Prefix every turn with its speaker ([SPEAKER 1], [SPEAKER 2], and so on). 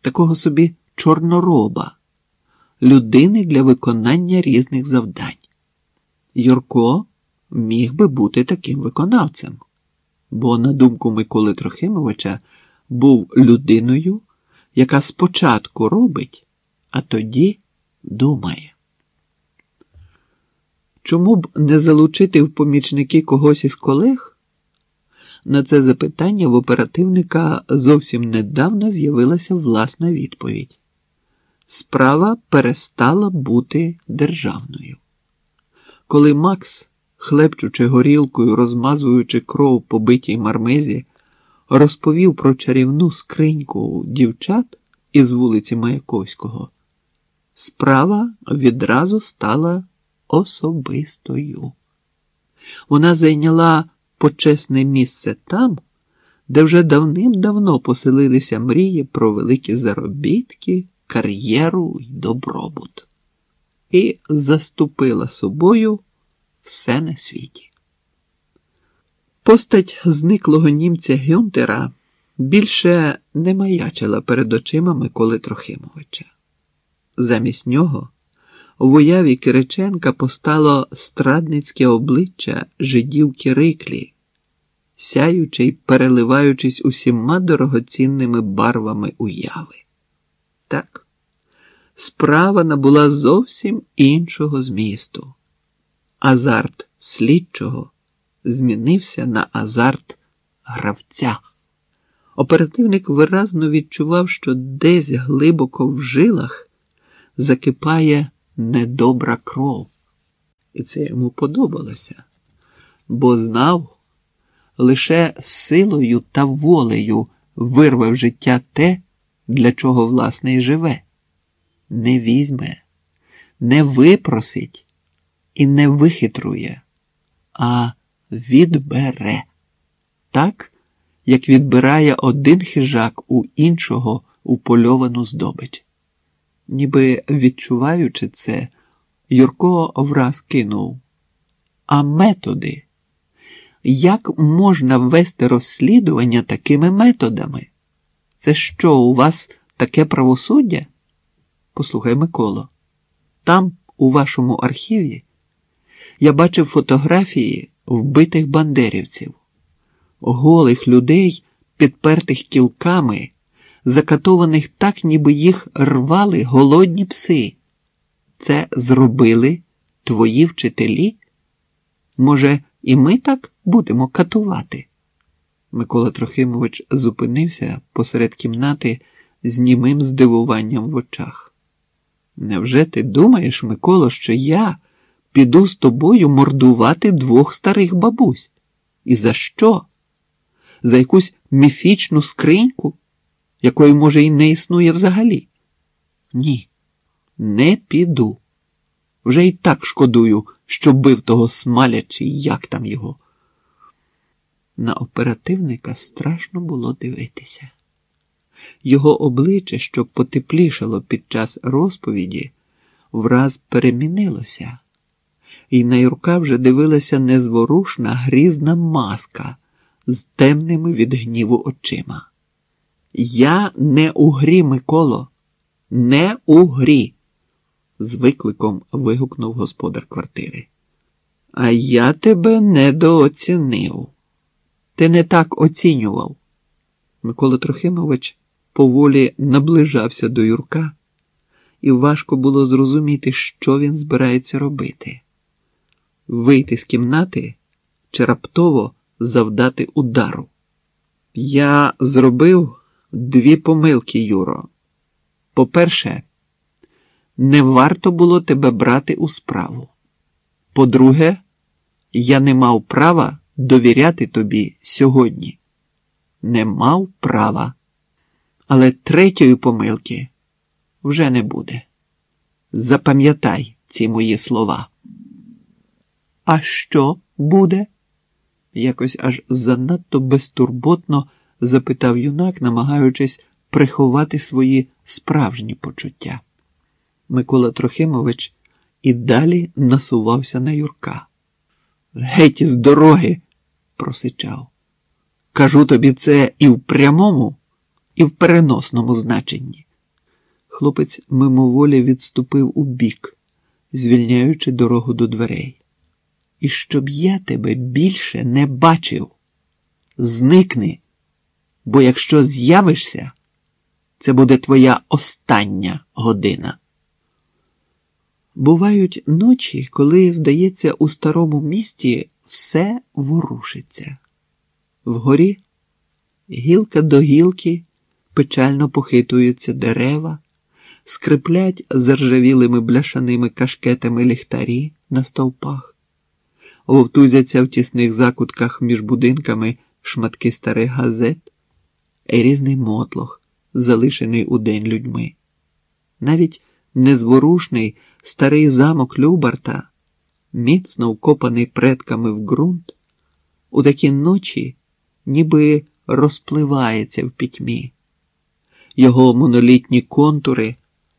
[SPEAKER 1] такого собі чорнороба, людини для виконання різних завдань. Юрко міг би бути таким виконавцем, бо, на думку Миколи Трохимовича, був людиною, яка спочатку робить, а тоді думає. Чому б не залучити в помічники когось із колег? На це запитання в оперативника зовсім недавно з'явилася власна відповідь. Справа перестала бути державною. Коли Макс, хлепчучи горілкою, розмазуючи кров по битій мармизі, розповів про чарівну скриньку дівчат із вулиці Маяковського, справа відразу стала особистою. Вона зайняла почесне місце там, де вже давним-давно поселилися мрії про великі заробітки, кар'єру й добробут, і заступила собою все на світі. Постать зниклого німця Гюнтера більше не маячила перед очима Миколи Трохимовича. Замість нього в уяві Кириченка постало страдницьке обличчя жидівки Риклі, сяючи й переливаючись усіма дорогоцінними барвами уяви. Так, справа набула зовсім іншого змісту. Азарт слідчого змінився на азарт гравця. Оперативник виразно відчував, що десь глибоко в жилах закипає недобра кров. І це йому подобалося, бо знав, лише силою та волею вирве в життя те, для чого власне й живе. Не візьме, не випросить і не вихитрує, а відбере. Так, як відбирає один хижак у іншого упольовану здобич. Ніби відчуваючи це, Юрко враз кинув. А методи? Як можна вести розслідування такими методами? Це що, у вас таке правосуддя? Послухай, Миколо, там, у вашому архіві, я бачив фотографії вбитих бандерівців, голих людей, підпертих кілками закатованих так, ніби їх рвали голодні пси. Це зробили твої вчителі? Може, і ми так будемо катувати? Микола Трохимович зупинився посеред кімнати з німим здивуванням в очах. Невже ти думаєш, Миколо, що я піду з тобою мордувати двох старих бабусь? І за що? За якусь міфічну скриньку? Якої, може, і не існує взагалі. Ні, не піду. Вже і так шкодую, що бив того смаля, чи як там його. На оперативника страшно було дивитися. Його обличчя, що потеплішало під час розповіді, враз перемінилося, і на Юрка вже дивилася незворушна грізна маска з темними від гніву очима. Я не у грі, Миколо, не у грі, з викликом вигукнув господар квартири. А я тебе недооцінив. Ти не так оцінював. Микола Трохимович поволі наближався до Юрка, і важко було зрозуміти, що він збирається робити вийти з кімнати чи раптово завдати удару. Я зробив дві помилки, Юро. По-перше, не варто було тебе брати у справу. По-друге, я не мав права довіряти тобі сьогодні. Не мав права. Але третьої помилки вже не буде. Запам'ятай ці мої слова. А що буде? Якось аж занадто безтурботно запитав юнак, намагаючись приховати свої справжні почуття. Микола Трохимович і далі насувався на Юрка. Геть з дороги, просичав. Кажу тобі це і в прямому, і в переносному значенні. Хлопець мимоволі відступив у бік, звільняючи дорогу до дверей. І щоб я тебе більше не бачив, зникни, бо якщо з'явишся, це буде твоя остання година. Бувають ночі, коли, здається, у старому місті все ворушиться. Вгорі гілка до гілки печально похитуються дерева, скриплять заржавілими бляшаними кашкетами ліхтарі на стовпах, вовтузяться в тісних закутках між будинками шматки старих газет різний мотлох, залишений у день людьми. Навіть незворушний старий замок Любарта, міцно вкопаний предками в ґрунт, у такі ночі ніби розпливається в пітьмі. Його монолітні контури